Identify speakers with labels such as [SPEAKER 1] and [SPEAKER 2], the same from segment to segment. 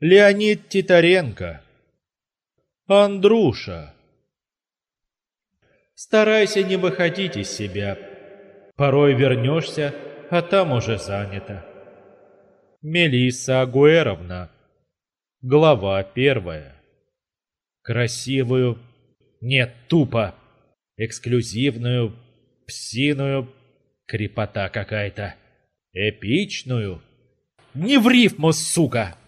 [SPEAKER 1] Леонид Титаренко. Андруша. Старайся не выходить из себя. Порой вернешься, а там уже занято. Мелисса Агуэровна. Глава первая. Красивую, нет, тупо, эксклюзивную, псиную, крепота какая-то, эпичную. Не в рифму, сука!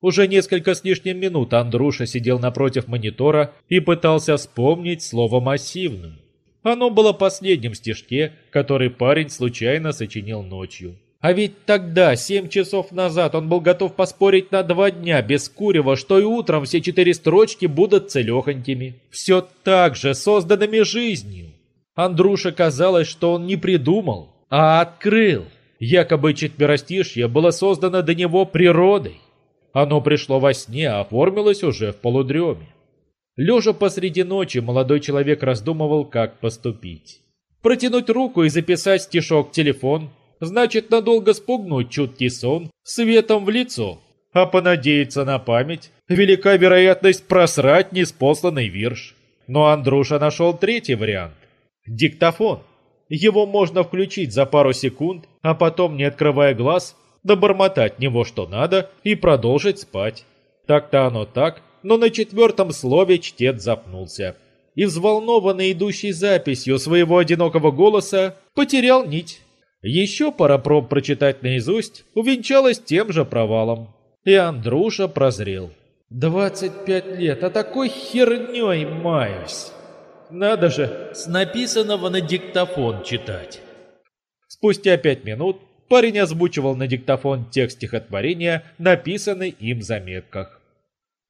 [SPEAKER 1] Уже несколько с лишним минут Андруша сидел напротив монитора и пытался вспомнить слово «массивную». Оно было последним стишке, который парень случайно сочинил ночью. А ведь тогда, семь часов назад, он был готов поспорить на два дня без курева, что и утром все четыре строчки будут целехонькими. Все так же, созданными жизнью. Андруше казалось, что он не придумал, а открыл. Якобы четверостишье было создано до него природой. Оно пришло во сне, а оформилось уже в полудреме. Лежа посреди ночи, молодой человек раздумывал, как поступить. Протянуть руку и записать стишок телефон, значит надолго спугнуть чуткий сон светом в лицо. А понадеяться на память, велика вероятность просрать неспосланный вирш. Но Андруша нашел третий вариант. Диктофон. Его можно включить за пару секунд, а потом, не открывая глаз, добормотать него что надо и продолжить спать. Так-то оно так, но на четвертом слове чтец запнулся. И взволнованный идущий записью своего одинокого голоса потерял нить. Еще пара проб прочитать наизусть увенчалась тем же провалом. И Андруша прозрел. «Двадцать пять лет, а такой херней маюсь!» Надо же, с написанного на диктофон читать. Спустя пять минут парень озвучивал на диктофон текст стихотворения, написанный им в заметках.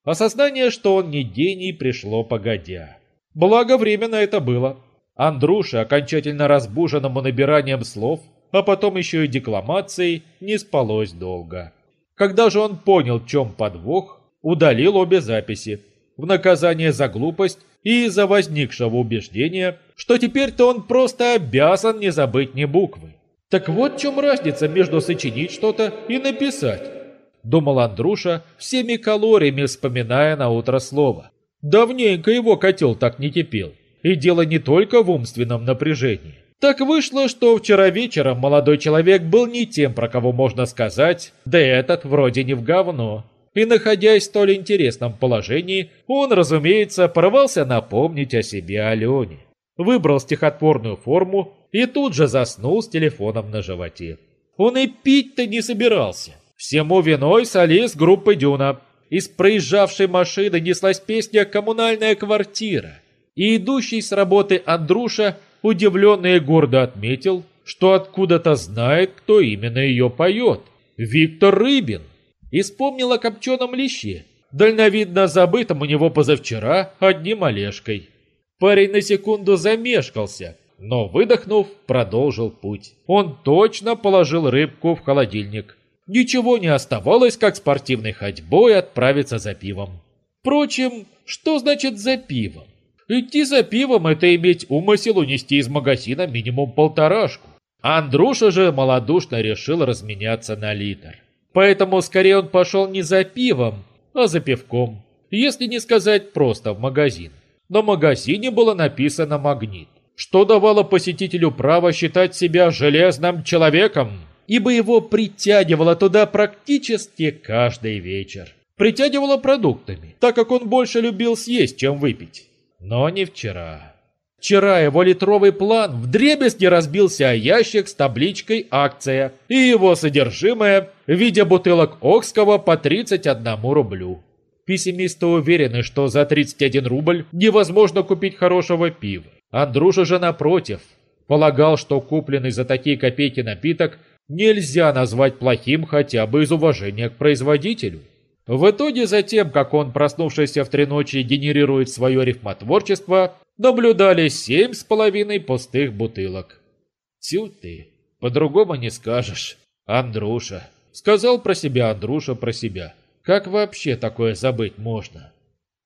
[SPEAKER 1] Осознание, что он не гений, пришло погодя. Благо время на это было. Андруше, окончательно разбуженному набиранием слов, а потом еще и декламацией, не спалось долго. Когда же он понял, в чем подвох, удалил обе записи. В наказание за глупость и из-за возникшего убеждения, что теперь-то он просто обязан не забыть ни буквы. Так вот в чем разница между сочинить что-то и написать. Думал Андруша, всеми калориями вспоминая на утро слово. Давненько его котел так не кипел. И дело не только в умственном напряжении. Так вышло, что вчера вечером молодой человек был не тем, про кого можно сказать, да этот вроде не в говно. И находясь в столь интересном положении, он, разумеется, порвался напомнить о себе Алене. Выбрал стихотворную форму и тут же заснул с телефоном на животе. Он и пить-то не собирался. Всему виной солист группы «Дюна». Из проезжавшей машины неслась песня «Коммунальная квартира». И идущий с работы Андруша удивленно и гордо отметил, что откуда-то знает, кто именно ее поет. Виктор Рыбин. И вспомнил о копченом лище, дальновидно забытом у него позавчера одним Олежкой. Парень на секунду замешкался, но, выдохнув, продолжил путь. Он точно положил рыбку в холодильник. Ничего не оставалось, как спортивной ходьбой отправиться за пивом. Впрочем, что значит за пивом? Идти за пивом – это иметь умысел унести из магазина минимум полторашку. Андруша же малодушно решил разменяться на литр. Поэтому скорее он пошел не за пивом, а за пивком. Если не сказать просто в магазин. На магазине было написано «Магнит», что давало посетителю право считать себя железным человеком, ибо его притягивало туда практически каждый вечер. Притягивало продуктами, так как он больше любил съесть, чем выпить. Но не вчера. Вчера его литровый план вдребезги разбился о ящик с табличкой «Акция» и его содержимое в виде бутылок Окского по 31 рублю. Пессимисты уверены, что за 31 рубль невозможно купить хорошего пива. Андрюша же напротив, полагал, что купленный за такие копейки напиток нельзя назвать плохим хотя бы из уважения к производителю. В итоге, за тем, как он, проснувшийся в три ночи, генерирует свое рифмотворчество, наблюдали семь с половиной пустых бутылок. Тю ты, по-другому не скажешь. Андруша. Сказал про себя Андруша про себя. Как вообще такое забыть можно?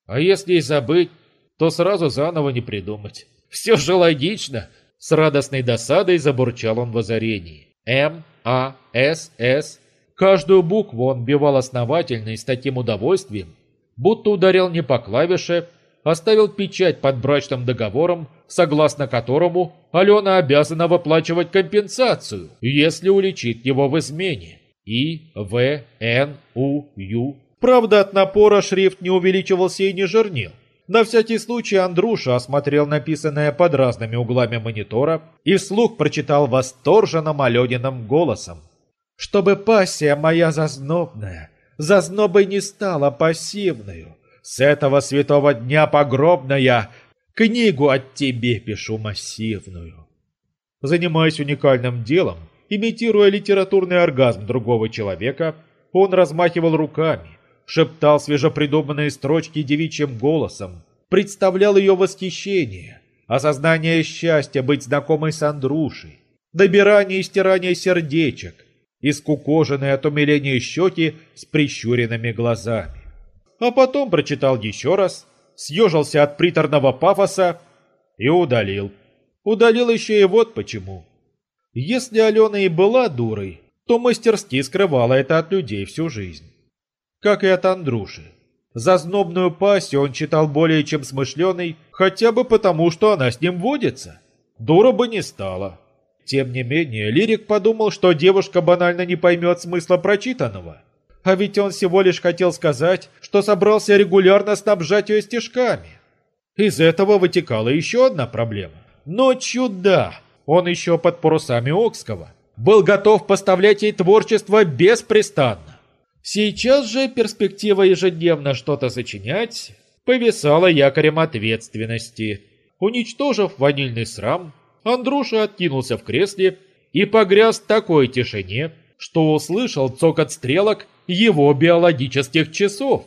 [SPEAKER 1] А если и забыть, то сразу заново не придумать. Все же логично. С радостной досадой забурчал он в озарении. М, А, С, С. Каждую букву он бивал основательно и с таким удовольствием, будто ударил не по клавише, оставил печать под брачным договором, согласно которому Алена обязана выплачивать компенсацию, если уличит его в измене. И, В, Н, У, Ю. Правда, от напора шрифт не увеличивался и не жирнел. На всякий случай Андруша осмотрел написанное под разными углами монитора и вслух прочитал восторженным Алениным голосом. «Чтобы пассия моя зазнобная, зазнобой не стала пассивную, с этого святого дня погробная, книгу от тебе пишу массивную». Занимаясь уникальным делом, имитируя литературный оргазм другого человека, он размахивал руками, шептал свежепридуманные строчки девичьим голосом, представлял ее восхищение, осознание счастья быть знакомой с Андрушей, добирание и стирание сердечек, и скукоженные от умиления щеки с прищуренными глазами. А потом прочитал еще раз, съежился от приторного пафоса и удалил. Удалил еще и вот почему. Если Алена и была дурой, то мастерски скрывала это от людей всю жизнь как и от Андруши. Зазнобную пассию он читал более чем смышленый, хотя бы потому, что она с ним водится. Дура бы не стала. Тем не менее, лирик подумал, что девушка банально не поймет смысла прочитанного. А ведь он всего лишь хотел сказать, что собрался регулярно снабжать ее стишками. Из этого вытекала еще одна проблема. Но чудо! Он еще под парусами Окского. Был готов поставлять ей творчество беспрестанно. Сейчас же перспектива ежедневно что-то сочинять повисала якорем ответственности. Уничтожив ванильный срам, Андруша откинулся в кресле и погряз в такой тишине, что услышал цокот стрелок его биологических часов.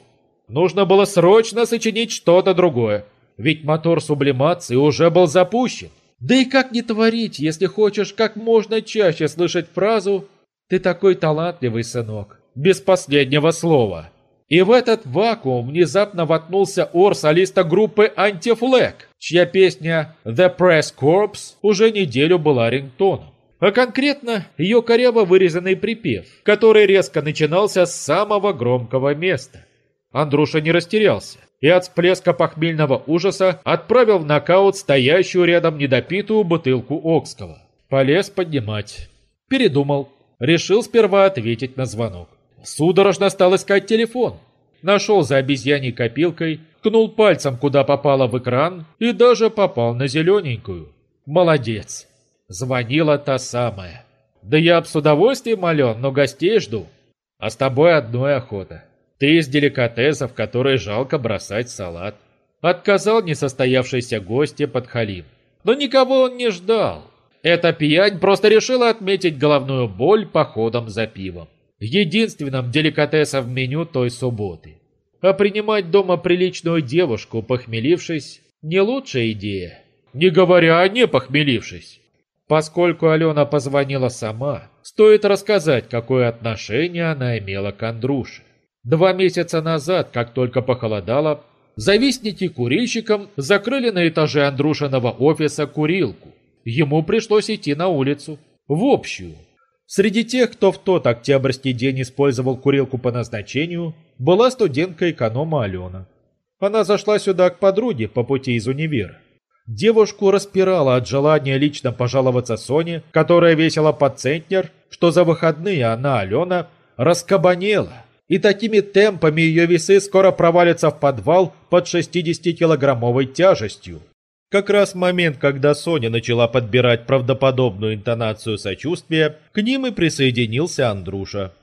[SPEAKER 1] Нужно было срочно сочинить что-то другое, ведь мотор сублимации уже был запущен. Да и как не творить, если хочешь как можно чаще слышать фразу «Ты такой талантливый, сынок, без последнего слова. И в этот вакуум внезапно воткнулся ор солиста группы Антифлэк, чья песня «The Press Corps» уже неделю была рингтоном. А конкретно ее коряво вырезанный припев, который резко начинался с самого громкого места. Андруша не растерялся и от всплеска похмельного ужаса отправил в нокаут стоящую рядом недопитую бутылку Окского. Полез поднимать. Передумал. Решил сперва ответить на звонок. Судорожно стал искать телефон. Нашел за обезьяней копилкой, ткнул пальцем, куда попало в экран, и даже попал на зелененькую. Молодец. Звонила та самая. Да я б с удовольствием, Ален, но гостей жду. А с тобой одной охота. Ты из деликатесов, которые жалко бросать салат. Отказал несостоявшейся гости под халим. Но никого он не ждал. Эта пьянь просто решила отметить головную боль походом за пивом единственным деликатесом меню той субботы. А принимать дома приличную девушку, похмелившись, не лучшая идея. Не говоря о не похмелившись. Поскольку Алена позвонила сама, стоит рассказать, какое отношение она имела к Андруше. Два месяца назад, как только похолодало, завистники курильщикам закрыли на этаже Андрушиного офиса курилку. Ему пришлось идти на улицу, в общую, Среди тех, кто в тот октябрьский день использовал курилку по назначению, была студентка-эконома Алена. Она зашла сюда к подруге по пути из универа. Девушку распирала от желания лично пожаловаться Соне, которая весила под центнер, что за выходные она, Алена, раскабанела, и такими темпами ее весы скоро провалятся в подвал под 60-килограммовой тяжестью. Как раз момент, когда Соня начала подбирать правдоподобную интонацию сочувствия, к ним и присоединился Андруша.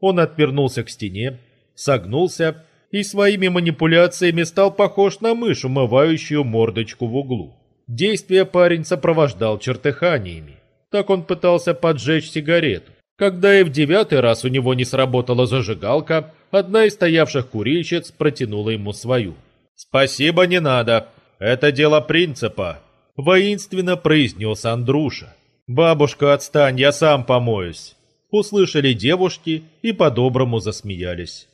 [SPEAKER 1] Он отвернулся к стене, согнулся и своими манипуляциями стал похож на мышь, умывающую мордочку в углу. Действие парень сопровождал чертыханиями. Так он пытался поджечь сигарету. Когда и в девятый раз у него не сработала зажигалка, одна из стоявших курильщиц протянула ему свою. «Спасибо, не надо», это дело принципа», — воинственно произнес Андруша. «Бабушка, отстань, я сам помоюсь». Услышали девушки и по-доброму засмеялись.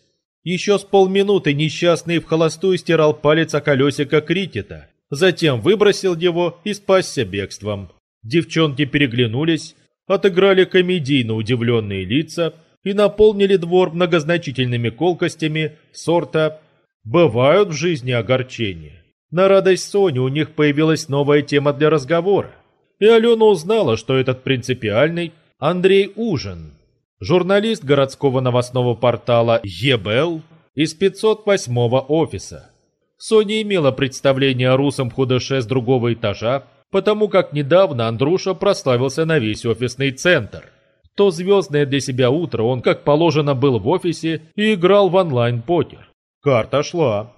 [SPEAKER 1] Еще с полминуты несчастный в холостую стирал палец о колесико крикета, затем выбросил его и спасся бегством. Девчонки переглянулись, отыграли комедийно удивленные лица и наполнили двор многозначительными колкостями сорта «бывают в жизни огорчения». На радость Сони у них появилась новая тема для разговора. И Алена узнала, что этот принципиальный Андрей Ужин, журналист городского новостного портала «ЕБЛ» из 508 офиса. Соня имела представление о русом худыше с другого этажа, потому как недавно Андруша прославился на весь офисный центр. То звездное для себя утро он, как положено, был в офисе и играл в онлайн-покер. Карта шла.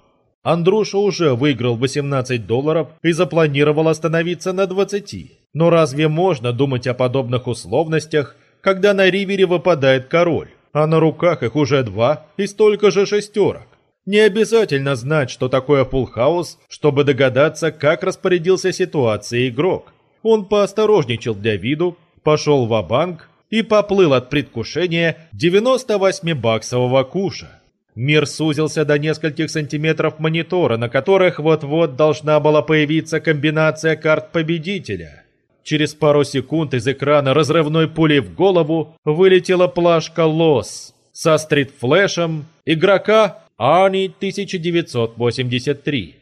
[SPEAKER 1] Андруша уже выиграл 18 долларов и запланировал остановиться на 20. Но разве можно думать о подобных условностях, когда на ривере выпадает король, а на руках их уже два и столько же шестерок? Не обязательно знать, что такое фулл-хаус, чтобы догадаться, как распорядился ситуацией игрок. Он поосторожничал для виду, пошел в банк и поплыл от предвкушения 98-баксового куша. Мир сузился до нескольких сантиметров монитора, на которых вот-вот должна была появиться комбинация карт победителя. Через пару секунд из экрана разрывной пулей в голову вылетела плашка «Лос» со стрит-флешем игрока Ани 1983.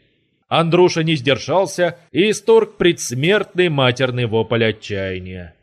[SPEAKER 1] Андруша не сдержался и исторг предсмертный матерный вопль отчаяния.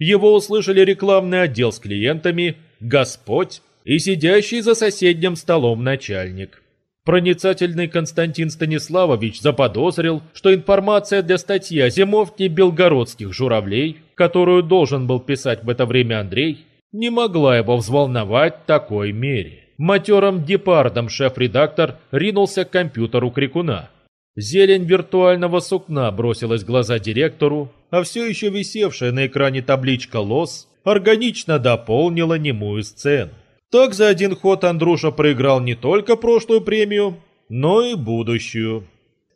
[SPEAKER 1] Его услышали рекламный отдел с клиентами, Господь и сидящий за соседним столом начальник. Проницательный Константин Станиславович заподозрил, что информация для статьи о зимовке белгородских журавлей, которую должен был писать в это время Андрей, не могла его взволновать такой мере. Матерым депардом шеф-редактор ринулся к компьютеру Крикуна. Зелень виртуального сукна бросилась в глаза директору, а все еще висевшая на экране табличка «ЛОС» органично дополнила немую сцену. Так за один ход Андруша проиграл не только прошлую премию, но и будущую.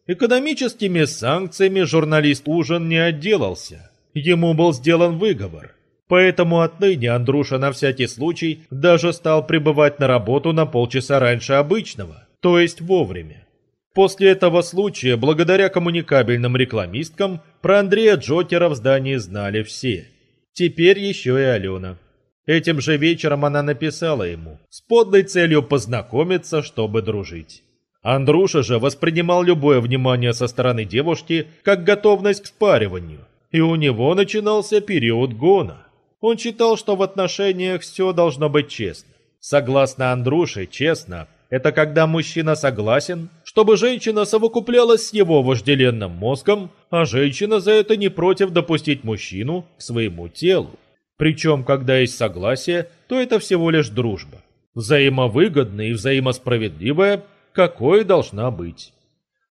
[SPEAKER 1] Экономическими санкциями журналист Ужин не отделался. Ему был сделан выговор. Поэтому отныне Андруша на всякий случай даже стал прибывать на работу на полчаса раньше обычного, то есть вовремя. После этого случая, благодаря коммуникабельным рекламисткам, про Андрея Джокера в здании знали все. Теперь еще и Алена. Этим же вечером она написала ему, с подлой целью познакомиться, чтобы дружить. Андруша же воспринимал любое внимание со стороны девушки как готовность к спариванию, и у него начинался период гона. Он считал, что в отношениях все должно быть честно. Согласно Андруше, честно – это когда мужчина согласен, чтобы женщина совокуплялась с его вожделенным мозгом, а женщина за это не против допустить мужчину к своему телу. Причем, когда есть согласие, то это всего лишь дружба. Взаимовыгодная и взаимосправедливая, какой должна быть.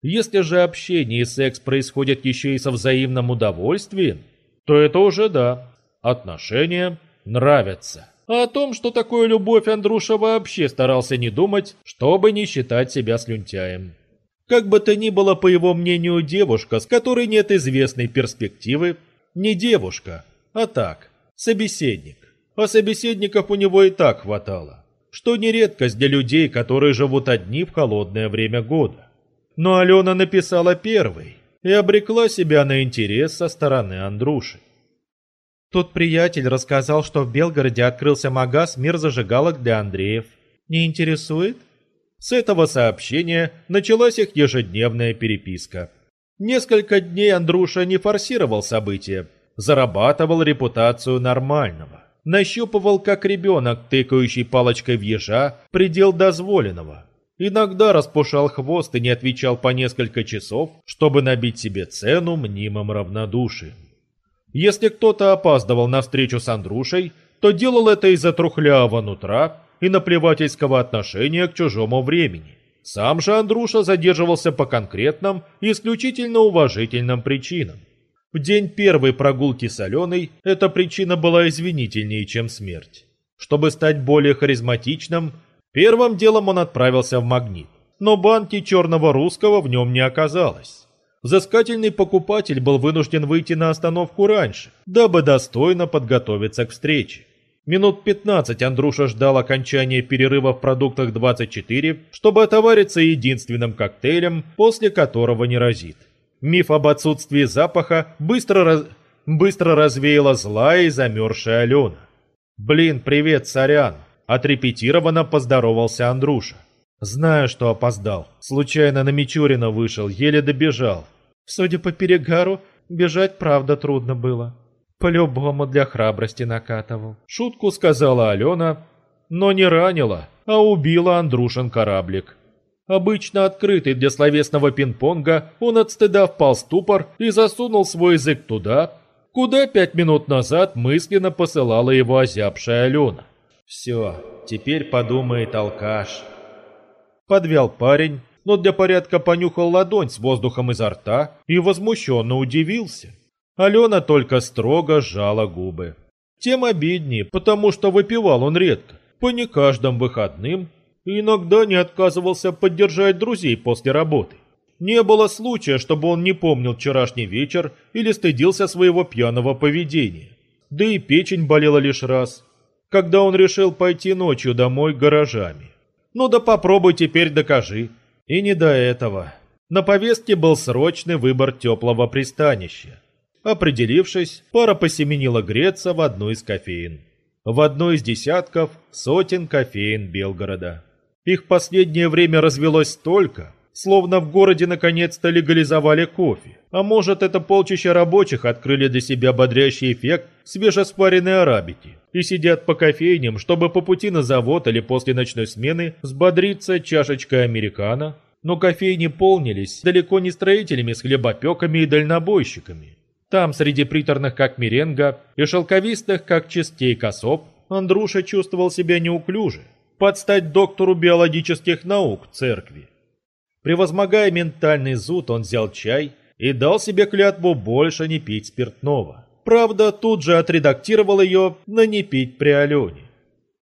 [SPEAKER 1] Если же общение и секс происходят еще и со взаимным удовольствием, то это уже да, отношения нравятся. А о том, что такое любовь, Андруша вообще старался не думать, чтобы не считать себя слюнтяем. Как бы то ни было, по его мнению, девушка, с которой нет известной перспективы, не девушка, а так, собеседник. А собеседников у него и так хватало, что не редкость для людей, которые живут одни в холодное время года. Но Алена написала первой и обрекла себя на интерес со стороны Андруши. Тут приятель рассказал, что в Белгороде открылся магаз «Мир зажигалок» для Андреев. Не интересует? С этого сообщения началась их ежедневная переписка. Несколько дней Андруша не форсировал события, зарабатывал репутацию нормального. Нащупывал, как ребенок, тыкающий палочкой в ежа, предел дозволенного. Иногда распушал хвост и не отвечал по несколько часов, чтобы набить себе цену мнимым равнодушием. Если кто-то опаздывал на встречу с Андрушей, то делал это из-за трухлявого нутра и наплевательского отношения к чужому времени. Сам же Андруша задерживался по конкретным исключительно уважительным причинам. В день первой прогулки с Аленой эта причина была извинительнее, чем смерть. Чтобы стать более харизматичным, первым делом он отправился в «Магнит». Но банки черного русского в нем не оказалось. Взыскательный покупатель был вынужден выйти на остановку раньше, дабы достойно подготовиться к встрече. Минут 15 Андруша ждал окончания перерыва в продуктах 24, чтобы отовариться единственным коктейлем, после которого не разит. Миф об отсутствии запаха быстро, раз... быстро развеяла злая и замерзшая Алена. «Блин, привет, сорян!» Отрепетированно поздоровался Андруша. Знаю, что опоздал. Случайно на Мичурина вышел, еле добежал. Судя по перегару, бежать правда трудно было. По-любому для храбрости накатывал. Шутку сказала Алена, но не ранила, а убила Андрушин кораблик. Обычно открытый для словесного пинг-понга, он от стыда впал в ступор и засунул свой язык туда, куда пять минут назад мысленно посылала его озябшая Алена. «Все, теперь подумает алкаш», Подвял парень, но для порядка понюхал ладонь с воздухом изо рта и возмущенно удивился. Алена только строго сжала губы. Тем обиднее, потому что выпивал он редко, по не каждым выходным, иногда не отказывался поддержать друзей после работы. Не было случая, чтобы он не помнил вчерашний вечер или стыдился своего пьяного поведения. Да и печень болела лишь раз, когда он решил пойти ночью домой гаражами. Ну да попробуй теперь докажи. И не до этого. На повестке был срочный выбор теплого пристанища. Определившись, пара посеменила греться в одну из кофеин. В одной из десятков сотен кофеин Белгорода. Их последнее время развелось столько, словно в городе наконец-то легализовали кофе. А может, это полчища рабочих открыли для себя бодрящий эффект свежеспаренной арабики и сидят по кофейням, чтобы по пути на завод или после ночной смены взбодриться чашечкой американо. Но кофейни полнились далеко не строителями с хлебопеками и дальнобойщиками. Там, среди приторных как меренга и шелковистых как частей косоп, Андруша чувствовал себя неуклюже, под стать доктору биологических наук церкви. Превозмогая ментальный зуд, он взял чай и дал себе клятву больше не пить спиртного. Правда, тут же отредактировал ее на не пить при Алене.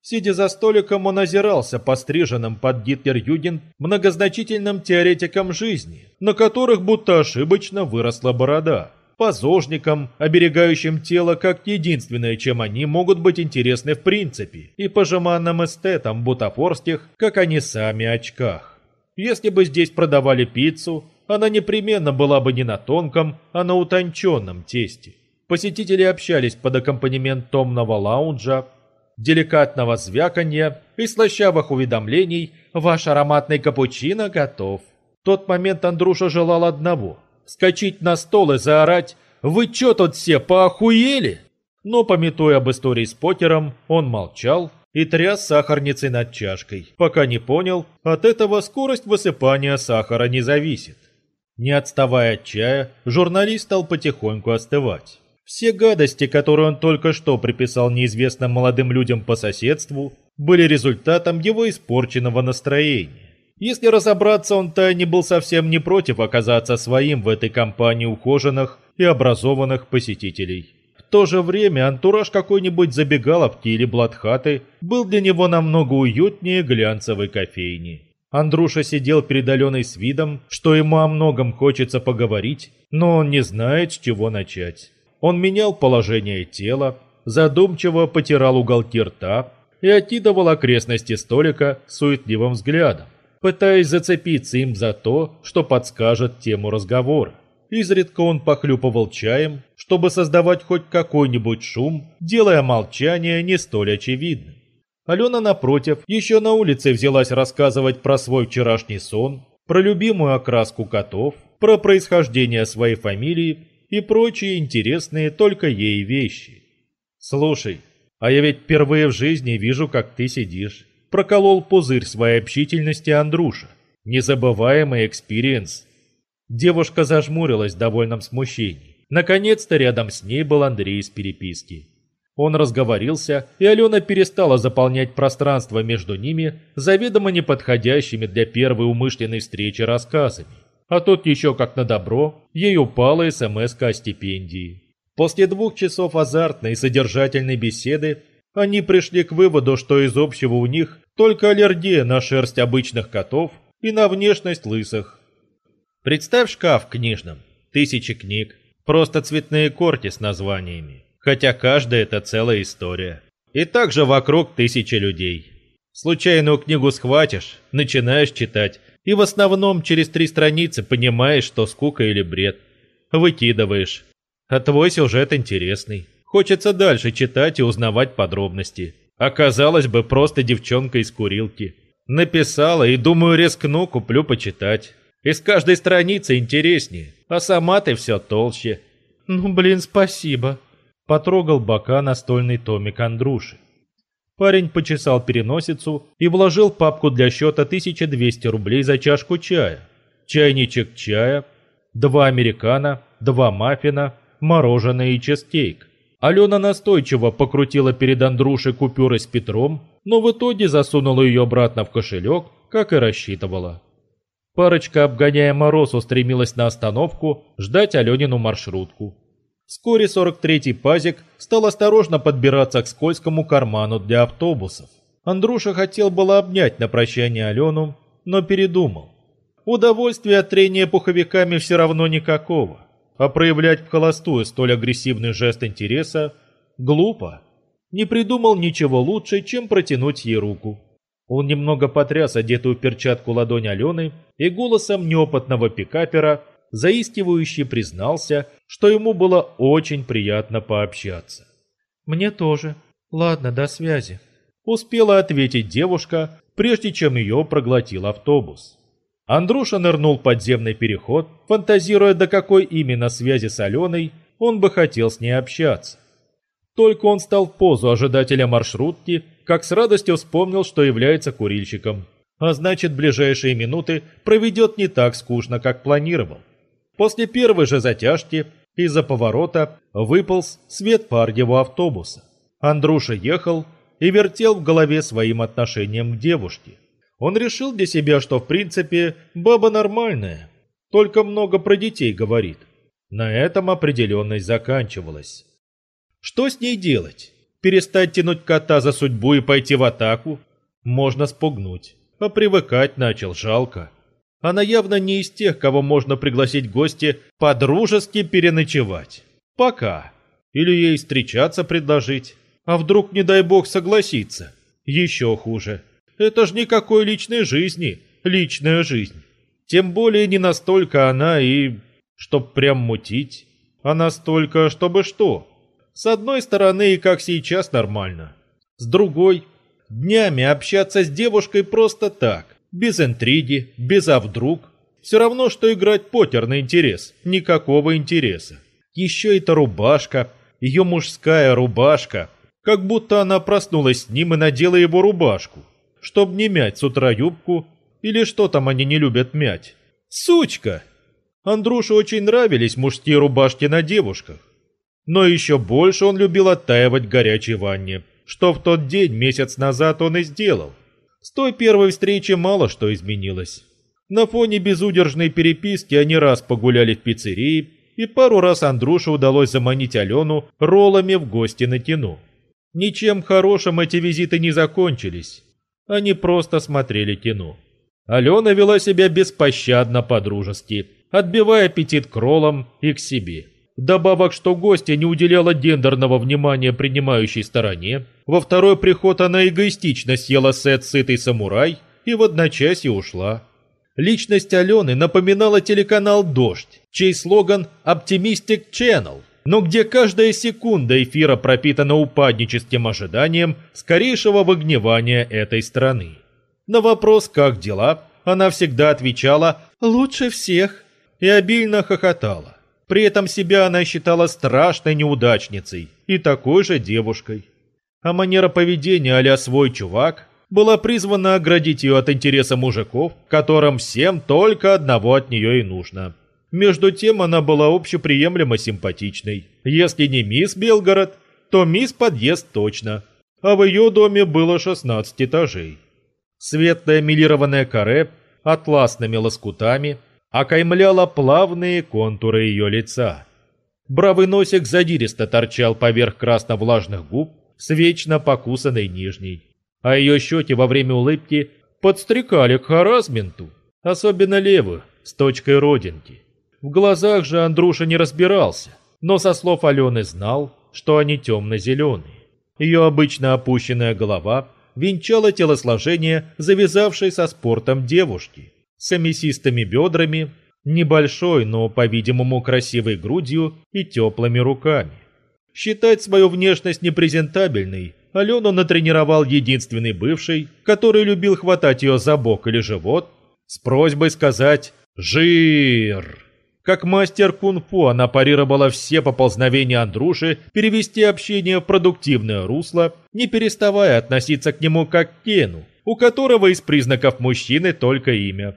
[SPEAKER 1] Сидя за столиком, он озирался по стриженным под Гитлер-Юген многозначительным теоретикам жизни, на которых будто ошибочно выросла борода. Позожникам, оберегающим тело как единственное, чем они могут быть интересны в принципе, и пожиманным эстетам бутафорских, как они сами, очках. Если бы здесь продавали пиццу, она непременно была бы не на тонком, а на утонченном тесте. Посетители общались под аккомпанемент томного лаунжа, деликатного звяканья и слащавых уведомлений «Ваш ароматный капучино готов». В тот момент Андруша желал одного – скачать на стол и заорать «Вы чё тут все поохуели?» Но, пометуя об истории с покером, он молчал и тряс сахарницей над чашкой, пока не понял, от этого скорость высыпания сахара не зависит. Не отставая от чая, журналист стал потихоньку остывать. Все гадости, которые он только что приписал неизвестным молодым людям по соседству, были результатом его испорченного настроения. Если разобраться, он-то не был совсем не против оказаться своим в этой компании ухоженных и образованных посетителей. В то же время антураж какой-нибудь забегаловки или блатхаты был для него намного уютнее глянцевой кофейни. Андруша сидел перед Аленой с видом, что ему о многом хочется поговорить, но он не знает, с чего начать. Он менял положение тела, задумчиво потирал уголки рта и окидывал окрестности столика суетливым взглядом, пытаясь зацепиться им за то, что подскажет тему разговора. Изредка он похлюпывал чаем, чтобы создавать хоть какой-нибудь шум, делая молчание не столь очевидным. Алена, напротив, еще на улице взялась рассказывать про свой вчерашний сон, про любимую окраску котов, про происхождение своей фамилии и прочие интересные только ей вещи. «Слушай, а я ведь впервые в жизни вижу, как ты сидишь», проколол пузырь своей общительности Андрюша. Незабываемый experience. Девушка зажмурилась в довольном смущении. Наконец-то рядом с ней был Андрей из переписки. Он разговорился, и Алена перестала заполнять пространство между ними заведомо неподходящими для первой умышленной встречи рассказами. А тут еще как на добро, ей упала смс о стипендии. После двух часов азартной и содержательной беседы они пришли к выводу, что из общего у них только аллергия на шерсть обычных котов и на внешность лысых. Представь шкаф книжным, тысячи книг, просто цветные корти с названиями хотя каждая это целая история. И также вокруг тысячи людей. Случайную книгу схватишь, начинаешь читать, и в основном через три страницы понимаешь, что скука или бред. Выкидываешь. А твой сюжет интересный. Хочется дальше читать и узнавать подробности. Оказалось бы, просто девчонка из курилки. Написала и, думаю, рискну, куплю почитать. Из каждой страницы интереснее, а сама ты все толще. Ну, блин, спасибо. Потрогал бока настольный томик Андруши. Парень почесал переносицу и вложил папку для счета 1200 рублей за чашку чая. Чайничек чая, два американо, два маффина, мороженое и чизкейк. Алена настойчиво покрутила перед Андрушей купюры с Петром, но в итоге засунула ее обратно в кошелек, как и рассчитывала. Парочка, обгоняя мороз, устремилась на остановку ждать Аленину маршрутку. Вскоре 43-й пазик стал осторожно подбираться к скользкому карману для автобусов. Андруша хотел было обнять на прощание Алену, но передумал. Удовольствия от трения пуховиками все равно никакого, а проявлять в холостую столь агрессивный жест интереса глупо. Не придумал ничего лучше, чем протянуть ей руку. Он немного потряс одетую перчатку ладонь Алены и голосом неопытного пикапера заискивающе признался, что ему было очень приятно пообщаться. «Мне тоже. Ладно, до связи», — успела ответить девушка, прежде чем ее проглотил автобус. Андруша нырнул подземный переход, фантазируя, до какой именно связи с Аленой он бы хотел с ней общаться. Только он стал в позу ожидателя маршрутки, как с радостью вспомнил, что является курильщиком. А значит, ближайшие минуты проведет не так скучно, как планировал. После первой же затяжки из-за поворота выполз свет пар его автобуса. Андруша ехал и вертел в голове своим отношением к девушке. Он решил для себя, что в принципе баба нормальная, только много про детей говорит. На этом определенность заканчивалась. Что с ней делать? Перестать тянуть кота за судьбу и пойти в атаку? Можно спугнуть. А привыкать начал, жалко. Она явно не из тех, кого можно пригласить гости подружески переночевать. Пока. Или ей встречаться предложить. А вдруг, не дай бог, согласится. Еще хуже. Это ж никакой личной жизни. Личная жизнь. Тем более не настолько она и... Чтоб прям мутить. А настолько, чтобы что? С одной стороны, и как сейчас нормально. С другой, днями общаться с девушкой просто так без интриги, без «а вдруг». Все равно, что играть покер на интерес. Никакого интереса. Еще эта рубашка, ее мужская рубашка. Как будто она проснулась с ним и надела его рубашку. Чтоб не мять с утра юбку, или что там они не любят мять. Сучка! Андруше очень нравились мужские рубашки на девушках. Но еще больше он любил оттаивать в горячей ванне, что в тот день месяц назад он и сделал. С той первой встречи мало что изменилось. На фоне безудержной переписки они раз погуляли в пиццерии, и пару раз Андруше удалось заманить Алену роллами в гости на кино. Ничем хорошим эти визиты не закончились. Они просто смотрели кино. Алена вела себя беспощадно по-дружески, отбивая аппетит к роллам и к себе. Добавок, что гостья не уделяла гендерного внимания принимающей стороне, во второй приход она эгоистично съела сет «Сытый самурай» и в одночасье ушла. Личность Алены напоминала телеканал «Дождь», чей слоган «Optimistic Channel», но где каждая секунда эфира пропитана упадническим ожиданием скорейшего выгнивания этой страны. На вопрос «Как дела?» она всегда отвечала «Лучше всех» и обильно хохотала. При этом себя она считала страшной неудачницей и такой же девушкой. А манера поведения а свой чувак была призвана оградить ее от интереса мужиков, которым всем только одного от нее и нужно. Между тем она была общеприемлемо симпатичной. Если не мисс Белгород, то мисс Подъезд точно. А в ее доме было 16 этажей. Светлое милированное каре атласными лоскутами – окаймляла плавные контуры ее лица. Бравый носик задиристо торчал поверх красно-влажных губ с вечно покусанной нижней, а ее щеки во время улыбки подстрекали к харасменту, особенно левую, с точкой родинки. В глазах же Андруша не разбирался, но со слов Алены знал, что они темно-зеленые. Ее обычно опущенная голова венчала телосложение завязавшей со спортом девушки с мясистыми бедрами, небольшой, но, по-видимому, красивой грудью и теплыми руками. Считать свою внешность непрезентабельной Алену натренировал единственный бывший, который любил хватать ее за бок или живот, с просьбой сказать «Жир». Как мастер кунг-фу она парировала все поползновения Андруши перевести общение в продуктивное русло, не переставая относиться к нему как к Кену, у которого из признаков мужчины только имя.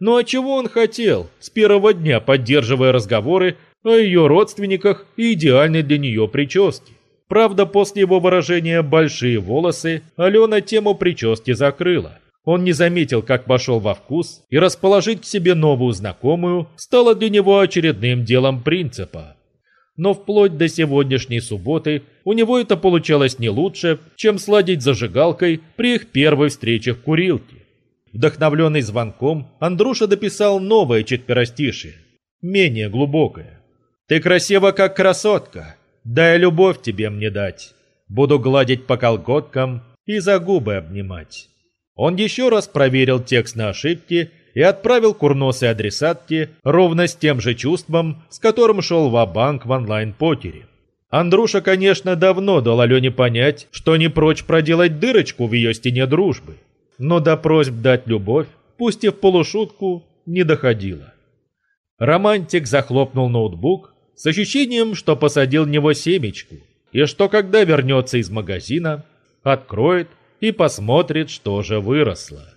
[SPEAKER 1] Ну а чего он хотел, с первого дня поддерживая разговоры о ее родственниках и идеальной для нее прическе? Правда, после его выражения «большие волосы» Алена тему прически закрыла. Он не заметил, как пошел во вкус, и расположить к себе новую знакомую стало для него очередным делом принципа. Но вплоть до сегодняшней субботы у него это получалось не лучше, чем сладить зажигалкой при их первой встрече в курилке. Вдохновленный звонком, Андруша дописал новое четверостишее, менее глубокое. «Ты красива, как красотка, дай любовь тебе мне дать. Буду гладить по колготкам и за губы обнимать». Он еще раз проверил текст на ошибки и отправил курносой адресатке ровно с тем же чувством, с которым шел ва-банк в онлайн-покере. Андруша, конечно, давно дал Алене понять, что не прочь проделать дырочку в ее стене дружбы. Но до просьб дать любовь, пусть и в полушутку, не доходило. Романтик захлопнул ноутбук с ощущением, что посадил в него семечку, и что когда вернется из магазина, откроет и посмотрит, что же выросло.